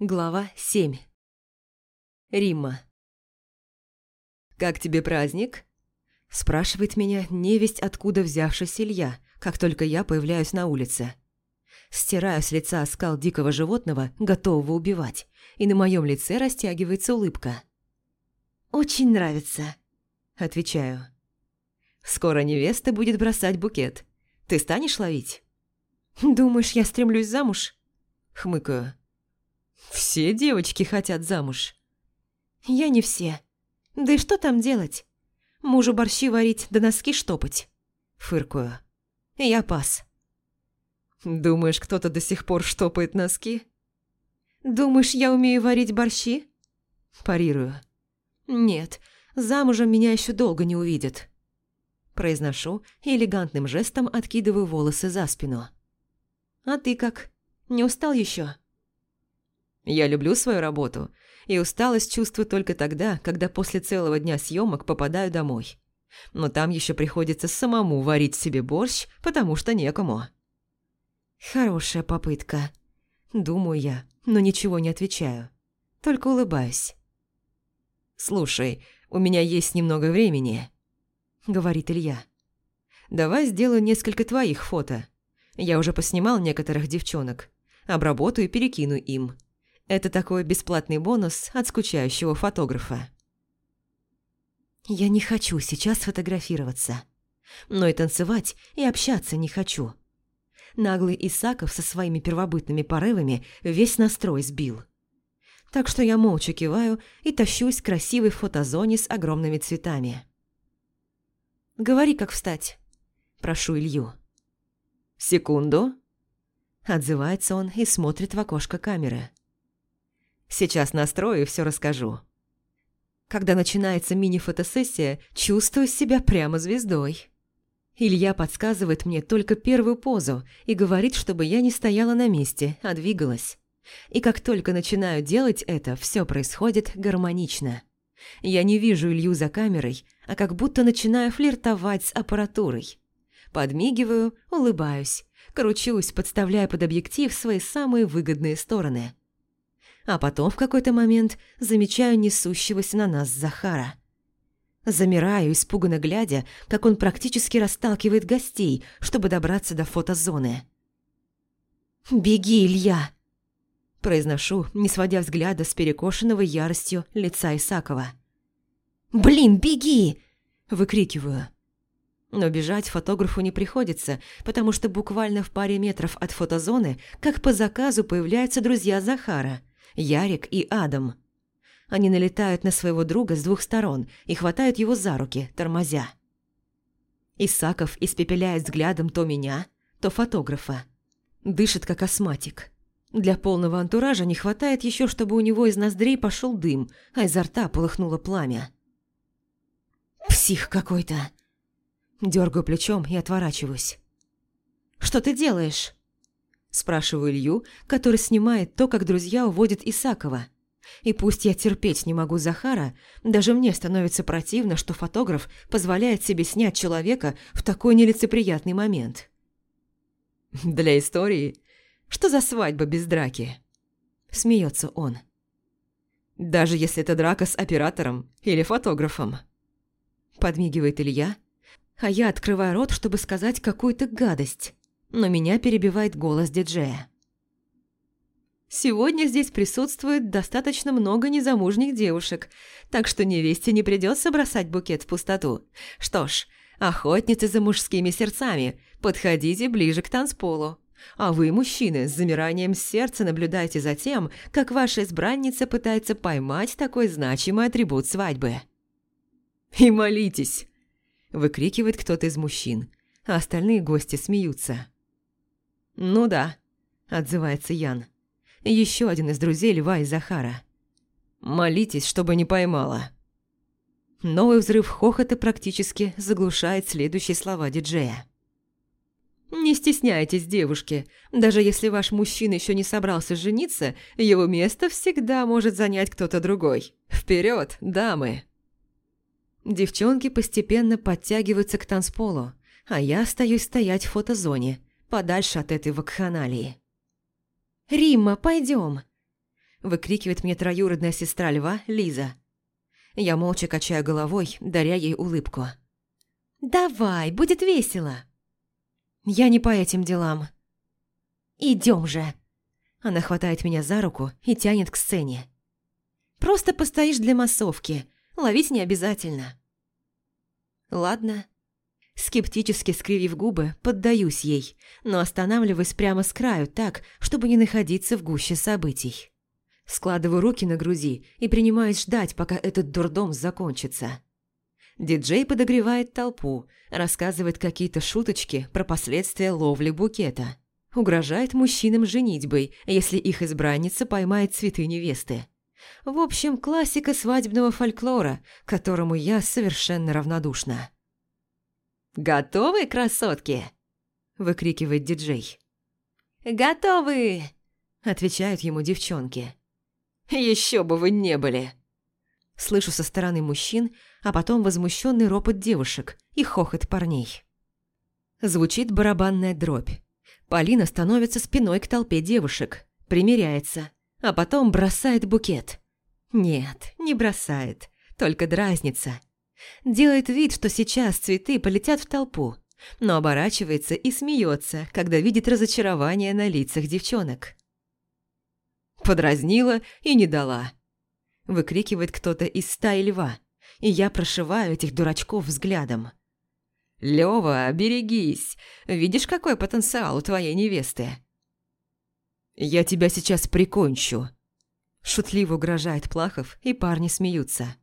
Глава 7 Римма «Как тебе праздник?» Спрашивает меня невесть, откуда взявшись Илья, как только я появляюсь на улице. Стираю с лица оскал дикого животного, готового убивать, и на моем лице растягивается улыбка. «Очень нравится», – отвечаю. «Скоро невеста будет бросать букет. Ты станешь ловить?» «Думаешь, я стремлюсь замуж?» – хмыкаю. Все девочки хотят замуж. Я не все. Да и что там делать? Мужу борщи варить да носки штопать. Фыркую. Я пас. Думаешь, кто-то до сих пор штопает носки? Думаешь, я умею варить борщи? Парирую. Нет, замужем меня еще долго не увидят. Произношу и элегантным жестом откидываю волосы за спину. А ты как? Не устал еще? Я люблю свою работу, и усталость чувствую только тогда, когда после целого дня съемок попадаю домой. Но там еще приходится самому варить себе борщ, потому что некому. Хорошая попытка. Думаю я, но ничего не отвечаю. Только улыбаюсь. «Слушай, у меня есть немного времени», — говорит Илья. «Давай сделаю несколько твоих фото. Я уже поснимал некоторых девчонок. Обработаю и перекину им. Это такой бесплатный бонус от скучающего фотографа. Я не хочу сейчас фотографироваться. Но и танцевать, и общаться не хочу. Наглый Исаков со своими первобытными порывами весь настрой сбил. Так что я молча киваю и тащусь к красивой фотозоне с огромными цветами. «Говори, как встать», – прошу Илью. «Секунду», – отзывается он и смотрит в окошко камеры. Сейчас настрою и все расскажу. Когда начинается мини-фотосессия, чувствую себя прямо звездой. Илья подсказывает мне только первую позу и говорит, чтобы я не стояла на месте, а двигалась. И как только начинаю делать это, все происходит гармонично. Я не вижу Илью за камерой, а как будто начинаю флиртовать с аппаратурой. Подмигиваю, улыбаюсь, кручусь, подставляя под объектив свои самые выгодные стороны а потом в какой-то момент замечаю несущегося на нас Захара. Замираю, испуганно глядя, как он практически расталкивает гостей, чтобы добраться до фотозоны. «Беги, Илья!» Произношу, не сводя взгляда с перекошенного яростью лица Исакова. «Блин, беги!» Выкрикиваю. Но бежать фотографу не приходится, потому что буквально в паре метров от фотозоны, как по заказу, появляются друзья Захара – Ярик и Адам. Они налетают на своего друга с двух сторон и хватают его за руки, тормозя. Исаков испепеляет взглядом то меня, то фотографа. Дышит как астматик. Для полного антуража не хватает еще, чтобы у него из ноздрей пошел дым, а изо рта полыхнуло пламя. «Псих какой-то!» Дергаю плечом и отворачиваюсь. «Что ты делаешь?» Спрашиваю Илью, который снимает то, как друзья уводят Исакова. И пусть я терпеть не могу Захара, даже мне становится противно, что фотограф позволяет себе снять человека в такой нелицеприятный момент. «Для истории? Что за свадьба без драки?» Смеется он. «Даже если это драка с оператором или фотографом». Подмигивает Илья, а я открываю рот, чтобы сказать какую-то гадость но меня перебивает голос диджея. Сегодня здесь присутствует достаточно много незамужних девушек, так что невесте не придется бросать букет в пустоту. Что ж, охотницы за мужскими сердцами, подходите ближе к танцполу. А вы, мужчины, с замиранием сердца наблюдайте за тем, как ваша избранница пытается поймать такой значимый атрибут свадьбы. «И молитесь!» – выкрикивает кто-то из мужчин, а остальные гости смеются. «Ну да», – отзывается Ян. Еще один из друзей Льва и Захара. «Молитесь, чтобы не поймала». Новый взрыв хохота практически заглушает следующие слова диджея. «Не стесняйтесь, девушки. Даже если ваш мужчина еще не собрался жениться, его место всегда может занять кто-то другой. Вперед, дамы!» Девчонки постепенно подтягиваются к танцполу, а я остаюсь стоять в фотозоне – подальше от этой вакханалии. «Римма, пойдем!» Выкрикивает мне троюродная сестра льва Лиза. Я молча качаю головой, даря ей улыбку. «Давай, будет весело!» «Я не по этим делам». «Идем же!» Она хватает меня за руку и тянет к сцене. «Просто постоишь для массовки. Ловить не обязательно». «Ладно». Скептически скривив губы, поддаюсь ей, но останавливаюсь прямо с краю так, чтобы не находиться в гуще событий. Складываю руки на груди и принимаюсь ждать, пока этот дурдом закончится. Диджей подогревает толпу, рассказывает какие-то шуточки про последствия ловли букета. Угрожает мужчинам женитьбой, если их избранница поймает цветы невесты. В общем, классика свадебного фольклора, которому я совершенно равнодушна. «Готовы, красотки?» – выкрикивает диджей. «Готовы!» – отвечают ему девчонки. «Еще бы вы не были!» Слышу со стороны мужчин, а потом возмущенный ропот девушек и хохот парней. Звучит барабанная дробь. Полина становится спиной к толпе девушек, примеряется, а потом бросает букет. Нет, не бросает, только дразнится. Делает вид, что сейчас цветы полетят в толпу, но оборачивается и смеется, когда видит разочарование на лицах девчонок. Подразнила и не дала выкрикивает кто-то из стаи льва, и я прошиваю этих дурачков взглядом. «Лёва, берегись! Видишь, какой потенциал у твоей невесты?» «Я тебя сейчас прикончу!» Шутливо угрожает Плахов, и парни смеются.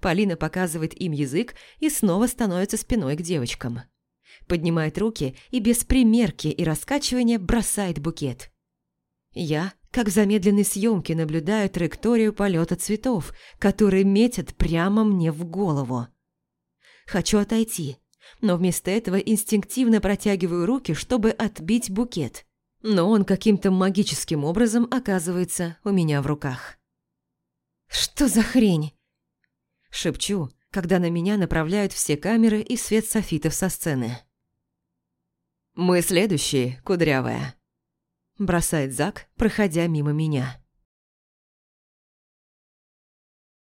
Полина показывает им язык и снова становится спиной к девочкам. Поднимает руки и без примерки и раскачивания бросает букет. Я как в замедленной съемке наблюдаю траекторию полета цветов, которые метят прямо мне в голову. Хочу отойти, но вместо этого инстинктивно протягиваю руки, чтобы отбить букет. Но он каким-то магическим образом оказывается у меня в руках. «Что за хрень?» Шепчу, когда на меня направляют все камеры и свет софитов со сцены. «Мы следующие, кудрявая» бросает Зак, проходя мимо меня.